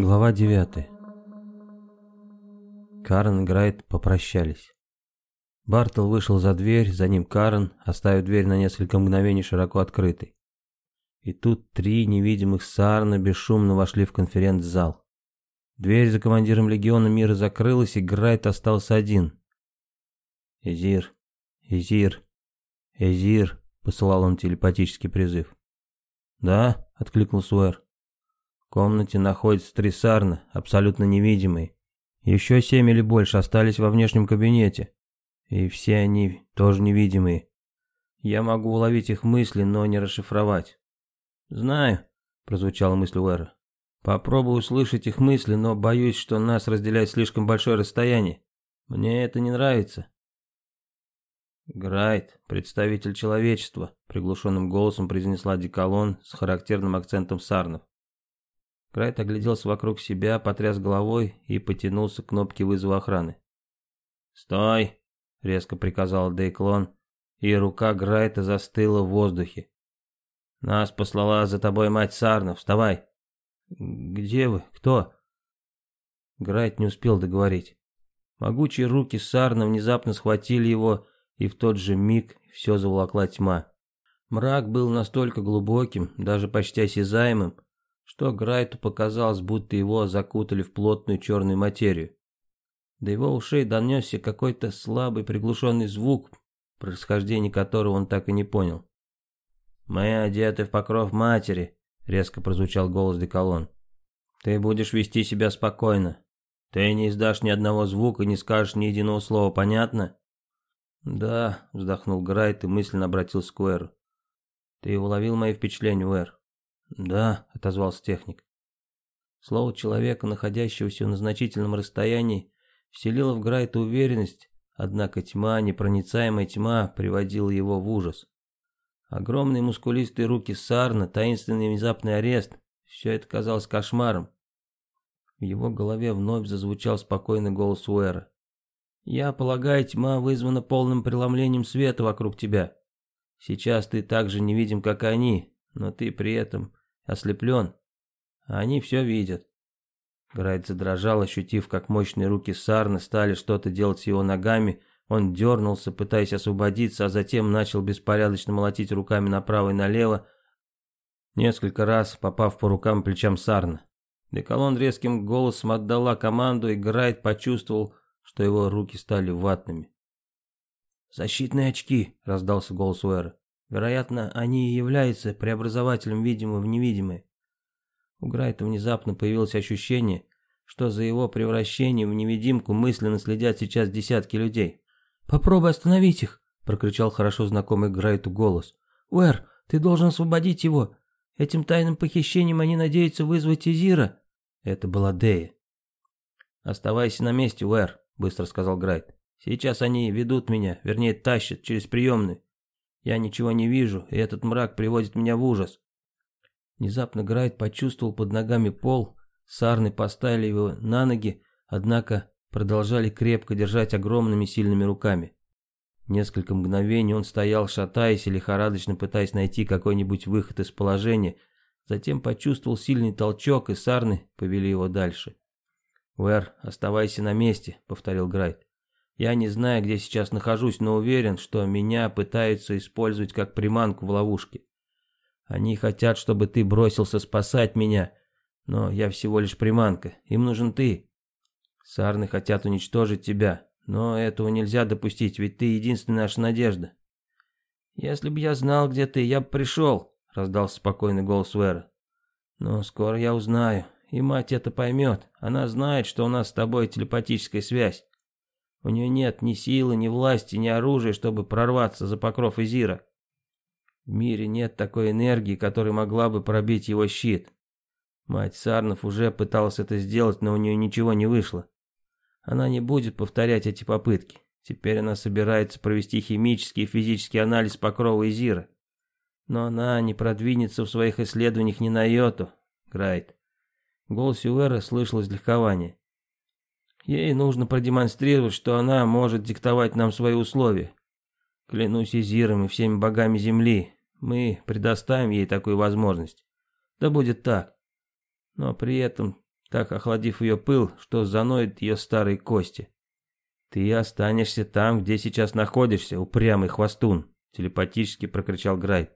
Глава 9 Карен и Грайт попрощались. Бартл вышел за дверь, за ним Карен, оставив дверь на несколько мгновений широко открытой. И тут три невидимых сарна бесшумно вошли в конференц-зал. Дверь за командиром легиона мира закрылась, и Грайт остался один. «Эзир, Эзир, Эзир», — посылал он телепатический призыв. «Да», — откликнулся Уэр. В комнате находятся три абсолютно невидимые. Еще семь или больше остались во внешнем кабинете. И все они тоже невидимые. Я могу уловить их мысли, но не расшифровать. «Знаю», — прозвучала мысль Уэра. «Попробую услышать их мысли, но боюсь, что нас разделяет слишком большое расстояние. Мне это не нравится». «Грайт, представитель человечества», — приглушенным голосом произнесла Деколон с характерным акцентом сарнов. Крайт огляделся вокруг себя, потряс головой и потянулся к кнопке вызова охраны. «Стой!» — резко приказал Дейклон, и рука Грайта застыла в воздухе. «Нас послала за тобой мать Сарна, вставай!» «Где вы? Кто?» Грайт не успел договорить. Могучие руки Сарна внезапно схватили его, и в тот же миг все заволокла тьма. Мрак был настолько глубоким, даже почти осязаемым, что Грайту показалось, будто его закутали в плотную черную материю. До его ушей донесся какой-то слабый приглушенный звук, происхождение которого он так и не понял. «Мы одеты в покров матери», — резко прозвучал голос Деколон. «Ты будешь вести себя спокойно. Ты не издашь ни одного звука, не скажешь ни единого слова, понятно?» «Да», — вздохнул Грайт и мысленно обратился к Уэру. «Ты уловил мои впечатления, Уэр?» «Да», — отозвался техник. Слово человека, находящегося на значительном расстоянии, вселило в Грайта уверенность, однако тьма, непроницаемая тьма, приводила его в ужас. Огромные мускулистые руки Сарна, таинственный внезапный арест — все это казалось кошмаром. В его голове вновь зазвучал спокойный голос Уэра. «Я полагаю, тьма вызвана полным преломлением света вокруг тебя. Сейчас ты так же невидим, как они, но ты при этом ослеплен. Они все видят. Грайт задрожал, ощутив, как мощные руки Сарны стали что-то делать с его ногами. Он дернулся, пытаясь освободиться, а затем начал беспорядочно молотить руками направо и налево, несколько раз попав по рукам и плечам Сарна. Деколон резким голосом отдала команду, и Грайт почувствовал, что его руки стали ватными. «Защитные очки!» — раздался голос Уэра. Вероятно, они и являются преобразователем видимого в невидимое. У Грайта внезапно появилось ощущение, что за его превращение в невидимку мысленно следят сейчас десятки людей. «Попробуй остановить их!» — прокричал хорошо знакомый Грайту голос. «Уэр, ты должен освободить его! Этим тайным похищением они надеются вызвать Изира!» Это была Дея. «Оставайся на месте, Уэр», — быстро сказал Грайт. «Сейчас они ведут меня, вернее, тащат через приемную. Я ничего не вижу, и этот мрак приводит меня в ужас. Внезапно Грайт почувствовал под ногами пол, сарны поставили его на ноги, однако продолжали крепко держать огромными сильными руками. Несколько мгновений он стоял, шатаясь и лихорадочно пытаясь найти какой-нибудь выход из положения, затем почувствовал сильный толчок, и сарны повели его дальше. «Уэр, оставайся на месте», — повторил Грайт. Я не знаю, где сейчас нахожусь, но уверен, что меня пытаются использовать как приманку в ловушке. Они хотят, чтобы ты бросился спасать меня, но я всего лишь приманка, им нужен ты. Сарны хотят уничтожить тебя, но этого нельзя допустить, ведь ты единственная наша надежда. Если бы я знал, где ты, я бы пришел, раздался спокойный голос Уэра. Но скоро я узнаю, и мать это поймет, она знает, что у нас с тобой телепатическая связь. У нее нет ни силы, ни власти, ни оружия, чтобы прорваться за покров Изира. В мире нет такой энергии, которая могла бы пробить его щит. Мать Сарнов уже пыталась это сделать, но у нее ничего не вышло. Она не будет повторять эти попытки. Теперь она собирается провести химический и физический анализ покрова Изира. Но она не продвинется в своих исследованиях ни на йоту, Грайт. В голосе Уэра слышалось легкование. Ей нужно продемонстрировать, что она может диктовать нам свои условия. Клянусь Изиром и всеми богами земли, мы предоставим ей такую возможность. Да будет так. Но при этом так охладив ее пыл, что заноет ее старые кости. «Ты останешься там, где сейчас находишься, упрямый хвостун», — телепатически прокричал Грайт.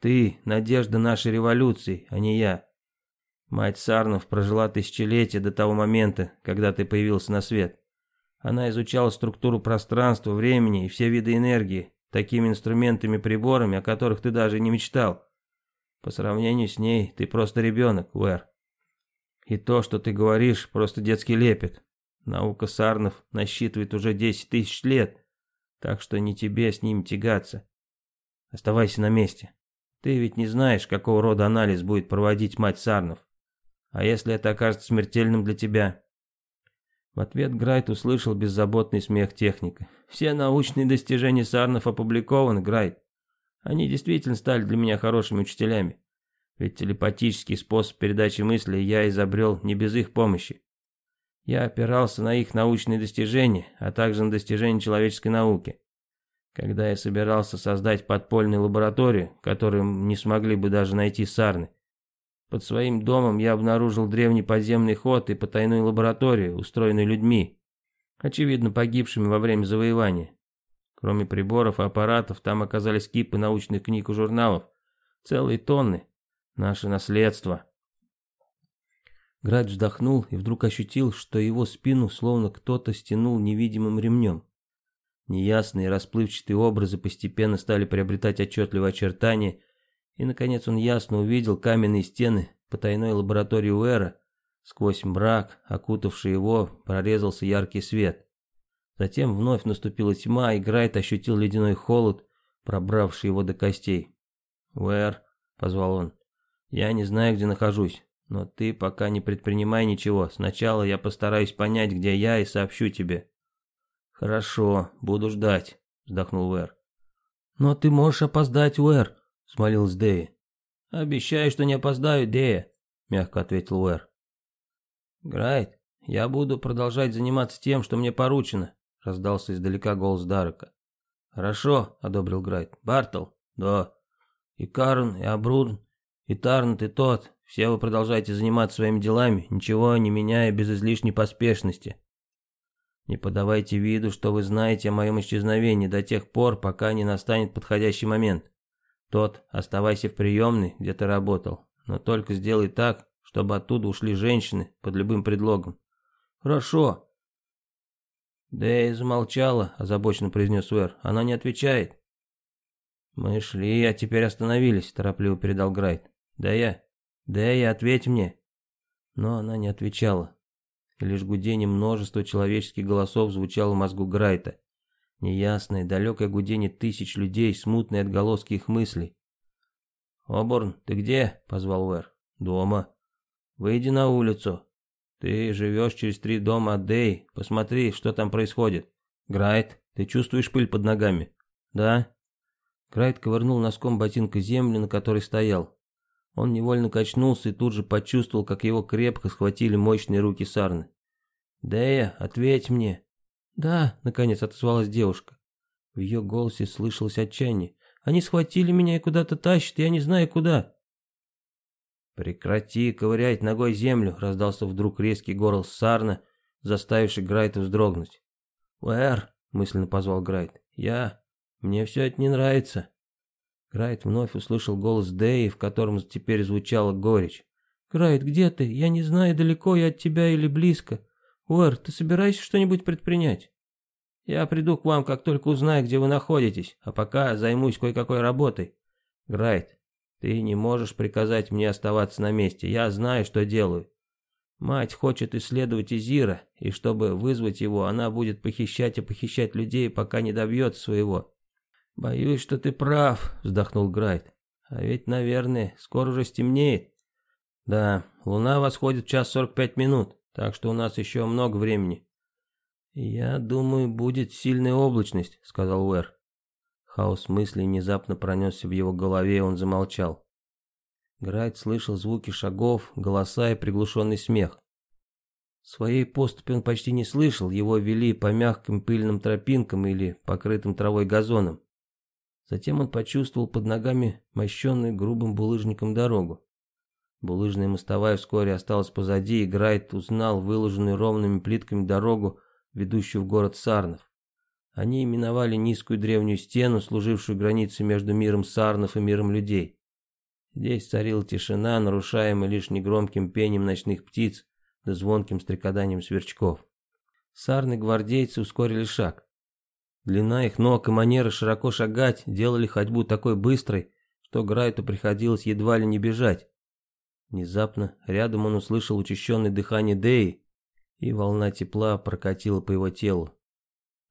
«Ты — надежда нашей революции, а не я. Мать Сарнов прожила тысячелетия до того момента, когда ты появился на свет. Она изучала структуру пространства, времени и все виды энергии, такими инструментами-приборами, о которых ты даже не мечтал. По сравнению с ней, ты просто ребенок, Уэр. И то, что ты говоришь, просто детский лепет. Наука Сарнов насчитывает уже 10 тысяч лет, так что не тебе с ним тягаться. Оставайся на месте. Ты ведь не знаешь, какого рода анализ будет проводить мать Сарнов. А если это окажется смертельным для тебя? В ответ Грайт услышал беззаботный смех техника. Все научные достижения Сарнов опубликованы, Грайт. Они действительно стали для меня хорошими учителями. Ведь телепатический способ передачи мыслей я изобрел не без их помощи. Я опирался на их научные достижения, а также на достижения человеческой науки. Когда я собирался создать подпольную лабораторию, которую не смогли бы даже найти Сарны, под своим домом я обнаружил древний подземный ход и потайную лабораторию, устроенную людьми, очевидно погибшими во время завоевания. Кроме приборов и аппаратов, там оказались кипы научных книг и журналов, целые тонны. Наше наследство. Грач вздохнул и вдруг ощутил, что его спину словно кто-то стянул невидимым ремнем. Неясные расплывчатые образы постепенно стали приобретать отчетливые очертания, и, наконец, он ясно увидел каменные стены потайной лаборатории Уэра. Сквозь мрак, окутавший его, прорезался яркий свет. Затем вновь наступила тьма, и Грайт ощутил ледяной холод, пробравший его до костей. «Уэр», — позвал он, — «я не знаю, где нахожусь, но ты пока не предпринимай ничего. Сначала я постараюсь понять, где я, и сообщу тебе». «Хорошо, буду ждать», — вздохнул Уэр. «Но ты можешь опоздать, Уэр», — смолилась Дэя. «Обещаю, что не опоздаю, Дэя», — мягко ответил Уэр. «Грайт, я буду продолжать заниматься тем, что мне поручено», — раздался издалека голос Дарека. «Хорошо», — одобрил Грайт. «Бартл?» «Да». «И Карн, и Абрун, и Тарнт, и тот. Все вы продолжайте заниматься своими делами, ничего не меняя без излишней поспешности. Не подавайте виду, что вы знаете о моем исчезновении до тех пор, пока не настанет подходящий момент. Тот, оставайся в приемной, где ты работал, но только сделай так, чтобы оттуда ушли женщины под любым предлогом. Хорошо. Дэй замолчала, озабоченно произнес Уэр. Она не отвечает. Мы шли, а теперь остановились, торопливо передал Грайт. Да я, да я, ответь мне. Но она не отвечала. лишь гудение множества человеческих голосов звучало в мозгу Грайта. Неясное, далекое гудение тысяч людей, смутные отголоски их мыслей. «Оборн, ты где?» — позвал Уэр. «Дома». «Выйди на улицу. Ты живешь через три дома от Дэй. Посмотри, что там происходит. Грайт, ты чувствуешь пыль под ногами?» «Да». Грайт ковырнул носком ботинка землю, на которой стоял. Он невольно качнулся и тут же почувствовал, как его крепко схватили мощные руки Сарны. «Дэя, ответь мне!» «Да», — наконец отозвалась девушка. В ее голосе слышалось отчаяние. «Они схватили меня и куда-то тащат, я не знаю куда». «Прекрати ковырять ногой землю», — раздался вдруг резкий голос Сарна, заставивший Грайта вздрогнуть. «Уэр», — мысленно позвал Грайт, — «я... Мне все это не нравится». Грайт вновь услышал голос Дэи, в котором теперь звучала горечь. «Грайт, где ты? Я не знаю, далеко я от тебя или близко. Уэр, ты собираешься что-нибудь предпринять? Я приду к вам, как только узнаю, где вы находитесь, а пока займусь кое-какой работой. Грайт, ты не можешь приказать мне оставаться на месте, я знаю, что делаю. Мать хочет исследовать Изира, и чтобы вызвать его, она будет похищать и похищать людей, пока не добьется своего. Боюсь, что ты прав, вздохнул Грайт. А ведь, наверное, скоро уже стемнеет. Да, луна восходит в час сорок пять минут. Так что у нас еще много времени. Я думаю, будет сильная облачность, сказал Уэр. Хаос мыслей внезапно пронесся в его голове, и он замолчал. Грайт слышал звуки шагов, голоса и приглушенный смех. Своей поступи он почти не слышал, его вели по мягким пыльным тропинкам или покрытым травой газонам. Затем он почувствовал под ногами мощенную грубым булыжником дорогу. Булыжная мостовая вскоре осталась позади, и Грайт узнал выложенную ровными плитками дорогу, ведущую в город Сарнов. Они именовали низкую древнюю стену, служившую границей между миром Сарнов и миром людей. Здесь царила тишина, нарушаемая лишь негромким пением ночных птиц да звонким стрекоданием сверчков. Сарны гвардейцы ускорили шаг. Длина их ног и манера широко шагать делали ходьбу такой быстрой, что Грайту приходилось едва ли не бежать. Внезапно рядом он услышал учащенное дыхание Деи, и волна тепла прокатила по его телу.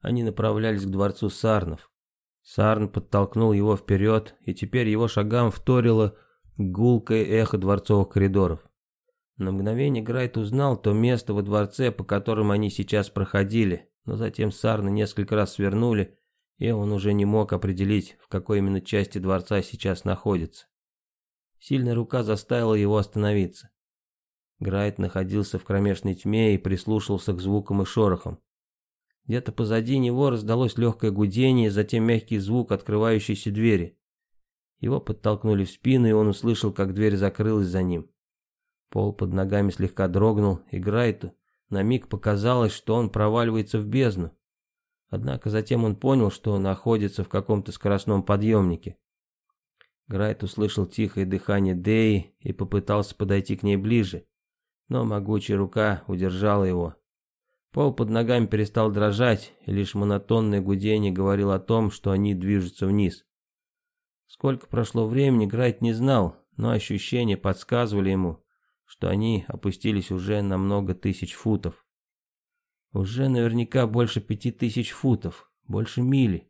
Они направлялись к дворцу Сарнов. Сарн подтолкнул его вперед, и теперь его шагам вторило гулкое эхо дворцовых коридоров. На мгновение Грайт узнал то место во дворце, по которым они сейчас проходили, но затем Сарны несколько раз свернули, и он уже не мог определить, в какой именно части дворца сейчас находится. Сильная рука заставила его остановиться. Грайт находился в кромешной тьме и прислушался к звукам и шорохам. Где-то позади него раздалось легкое гудение, затем мягкий звук открывающейся двери. Его подтолкнули в спину, и он услышал, как дверь закрылась за ним. Пол под ногами слегка дрогнул, и Грайту на миг показалось, что он проваливается в бездну. Однако затем он понял, что находится в каком-то скоростном подъемнике. Грайт услышал тихое дыхание Деи и попытался подойти к ней ближе, но могучая рука удержала его. Пол под ногами перестал дрожать, и лишь монотонное гудение говорило о том, что они движутся вниз. Сколько прошло времени, Грайт не знал, но ощущения подсказывали ему, что они опустились уже на много тысяч футов. Уже наверняка больше пяти тысяч футов, больше мили.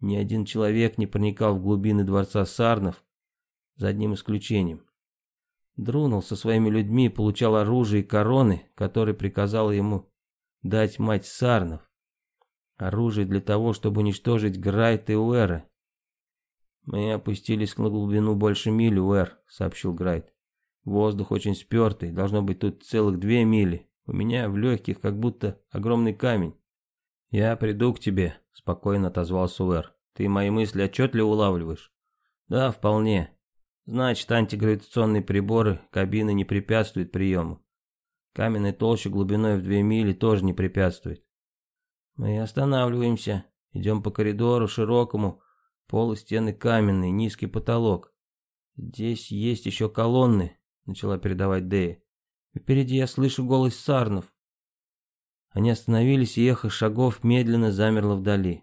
Ни один человек не проникал в глубины дворца Сарнов, за одним исключением. Друнул со своими людьми получал оружие и короны, которые приказала ему дать мать Сарнов. Оружие для того, чтобы уничтожить Грайт и Уэра. «Мы опустились на глубину больше мили, Уэр», — сообщил Грайт. Воздух очень спертый, должно быть тут целых две мили. У меня в легких как будто огромный камень. Я приду к тебе, спокойно отозвался Уэр. Ты мои мысли отчетливо улавливаешь? Да, вполне. Значит, антигравитационные приборы кабины не препятствуют приему. Каменная толща глубиной в две мили тоже не препятствует. Мы останавливаемся, идем по коридору широкому, пол и стены каменные, низкий потолок. Здесь есть еще колонны, начала передавать Дэя. Впереди я слышу голос Сарнов. Они остановились, и эхо шагов медленно замерло вдали.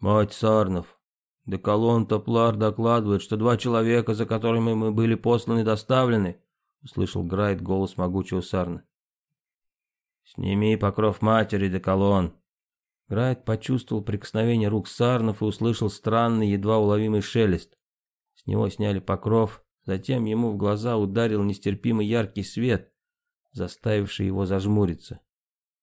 «Мать Сарнов, Деколон Топлар докладывает, что два человека, за которыми мы были посланы, доставлены», услышал Грайт голос могучего Сарна. «Сними покров матери, Деколон». Грайт почувствовал прикосновение рук Сарнов и услышал странный, едва уловимый шелест. С него сняли покров, Затем ему в глаза ударил нестерпимо яркий свет, заставивший его зажмуриться.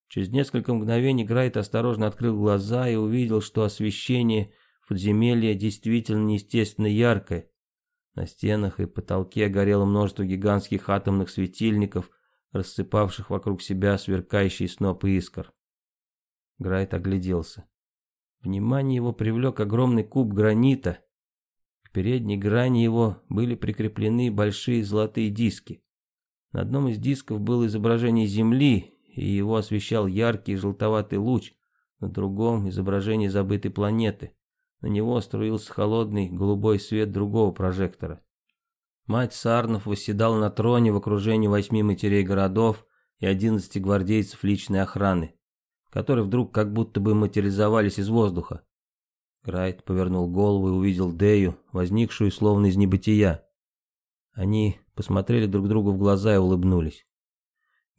Через несколько мгновений Грайт осторожно открыл глаза и увидел, что освещение в подземелье действительно неестественно яркое. На стенах и потолке горело множество гигантских атомных светильников, рассыпавших вокруг себя сверкающие снопы искр. Грайт огляделся. Внимание его привлек огромный куб гранита, к передней грани его были прикреплены большие золотые диски. На одном из дисков было изображение Земли, и его освещал яркий желтоватый луч, на другом изображение забытой планеты. На него струился холодный голубой свет другого прожектора. Мать Сарнов восседала на троне в окружении восьми матерей городов и одиннадцати гвардейцев личной охраны, которые вдруг как будто бы материализовались из воздуха. Крайт повернул голову и увидел Дею, возникшую словно из небытия. Они посмотрели друг другу в глаза и улыбнулись.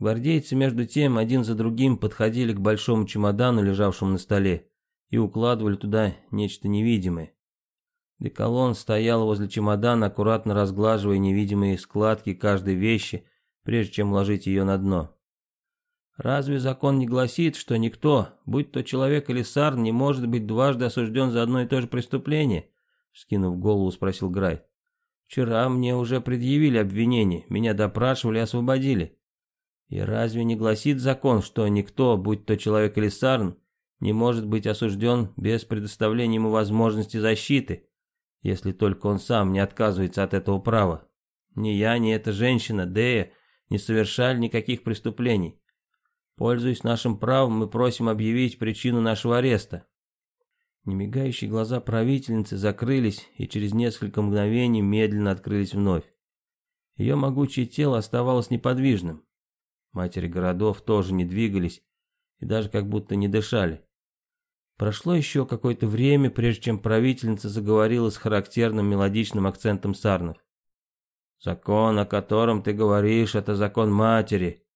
Гвардейцы, между тем, один за другим подходили к большому чемодану, лежавшему на столе, и укладывали туда нечто невидимое. Деколон стоял возле чемодана, аккуратно разглаживая невидимые складки каждой вещи, прежде чем ложить ее на дно. Разве закон не гласит, что никто, будь то человек или сарн, не может быть дважды осужден за одно и то же преступление? Скинув голову, спросил Грай. Вчера мне уже предъявили обвинение, меня допрашивали и освободили. И разве не гласит закон, что никто, будь то человек или сарн, не может быть осужден без предоставления ему возможности защиты, если только он сам не отказывается от этого права? Ни я, ни эта женщина, Дея, не совершали никаких преступлений. Пользуясь нашим правом, мы просим объявить причину нашего ареста. Немигающие глаза правительницы закрылись и через несколько мгновений медленно открылись вновь. Ее могучее тело оставалось неподвижным. Матери городов тоже не двигались и даже как будто не дышали. Прошло еще какое-то время, прежде чем правительница заговорила с характерным мелодичным акцентом сарнов. «Закон, о котором ты говоришь, это закон матери.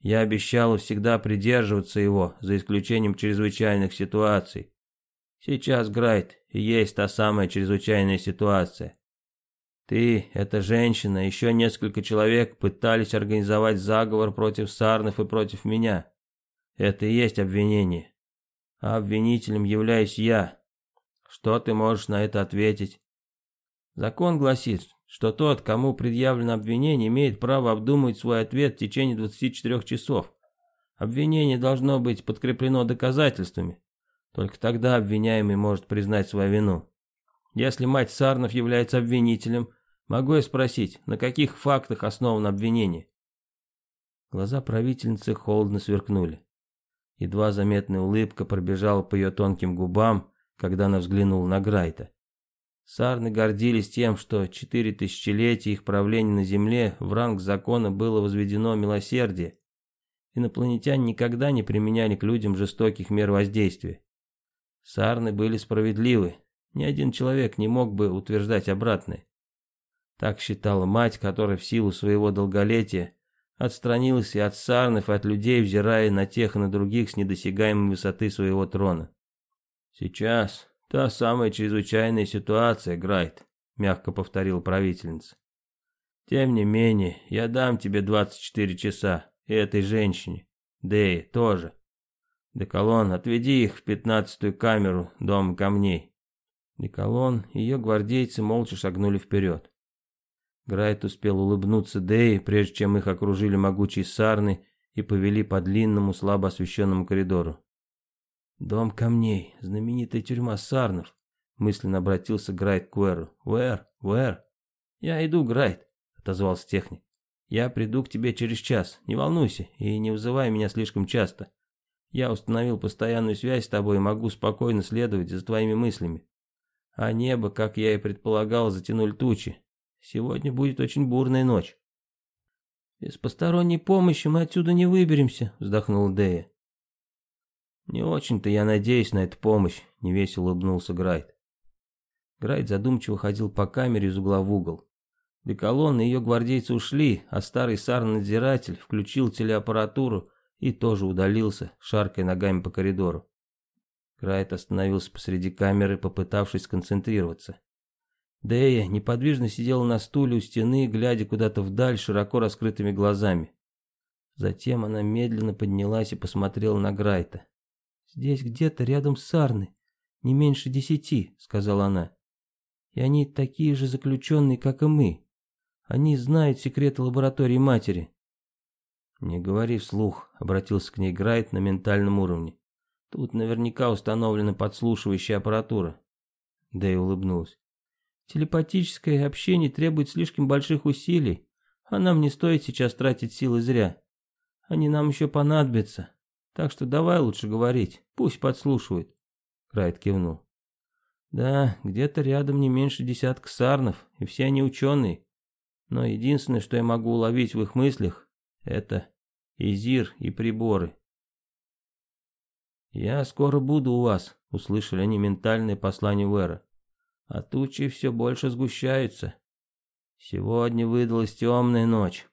Я обещала всегда придерживаться его, за исключением чрезвычайных ситуаций. Сейчас, Грайт, и есть та самая чрезвычайная ситуация. Ты, эта женщина, еще несколько человек пытались организовать заговор против Сарнов и против меня. Это и есть обвинение а обвинителем являюсь я. Что ты можешь на это ответить? Закон гласит, что тот, кому предъявлено обвинение, имеет право обдумать свой ответ в течение 24 часов. Обвинение должно быть подкреплено доказательствами. Только тогда обвиняемый может признать свою вину. Если мать Сарнов является обвинителем, могу я спросить, на каких фактах основано обвинение? Глаза правительницы холодно сверкнули. Едва заметная улыбка пробежала по ее тонким губам, когда она взглянула на Грайта. Сарны гордились тем, что четыре тысячелетия их правления на Земле в ранг закона было возведено милосердие. Инопланетяне никогда не применяли к людям жестоких мер воздействия. Сарны были справедливы, ни один человек не мог бы утверждать обратное. Так считала мать, которая в силу своего долголетия отстранилась и от сарнов, и от людей, взирая на тех и на других с недосягаемой высоты своего трона. «Сейчас та самая чрезвычайная ситуация, Грайт», — мягко повторил правительница. «Тем не менее, я дам тебе 24 часа, и этой женщине, Дэй, тоже. Деколон, отведи их в пятнадцатую камеру Дома камней». Деколон и ее гвардейцы молча шагнули вперед. Грайт успел улыбнуться Дэй, прежде чем их окружили могучие сарны и повели по длинному, слабо освещенному коридору. «Дом камней, знаменитая тюрьма сарнов», — мысленно обратился Грайт к Уэру. «Уэр, Уэр!» «Я иду, Грайт», — отозвался техник. «Я приду к тебе через час, не волнуйся и не вызывай меня слишком часто. Я установил постоянную связь с тобой и могу спокойно следовать за твоими мыслями. А небо, как я и предполагал, затянули тучи, Сегодня будет очень бурная ночь. Без посторонней помощи мы отсюда не выберемся, вздохнул Дэя. Не очень-то я надеюсь на эту помощь, невесело улыбнулся Грайт. Грайт задумчиво ходил по камере из угла в угол. Деколон и ее гвардейцы ушли, а старый сар-надзиратель включил телеаппаратуру и тоже удалился, шаркая ногами по коридору. Грайт остановился посреди камеры, попытавшись сконцентрироваться. Дэя неподвижно сидела на стуле у стены, глядя куда-то вдаль широко раскрытыми глазами. Затем она медленно поднялась и посмотрела на Грайта. «Здесь где-то рядом с Сарны, не меньше десяти», — сказала она. «И они такие же заключенные, как и мы. Они знают секреты лаборатории матери». «Не говори вслух», — обратился к ней Грайт на ментальном уровне. «Тут наверняка установлена подслушивающая аппаратура». Дэй улыбнулась. Телепатическое общение требует слишком больших усилий, а нам не стоит сейчас тратить силы зря. Они нам еще понадобятся. Так что давай лучше говорить, пусть подслушивают. Крайт кивнул. Да, где-то рядом не меньше десятка сарнов, и все они ученые. Но единственное, что я могу уловить в их мыслях, это Изир и приборы. «Я скоро буду у вас», — услышали они ментальное послание Уэра а тучи все больше сгущаются. Сегодня выдалась темная ночь.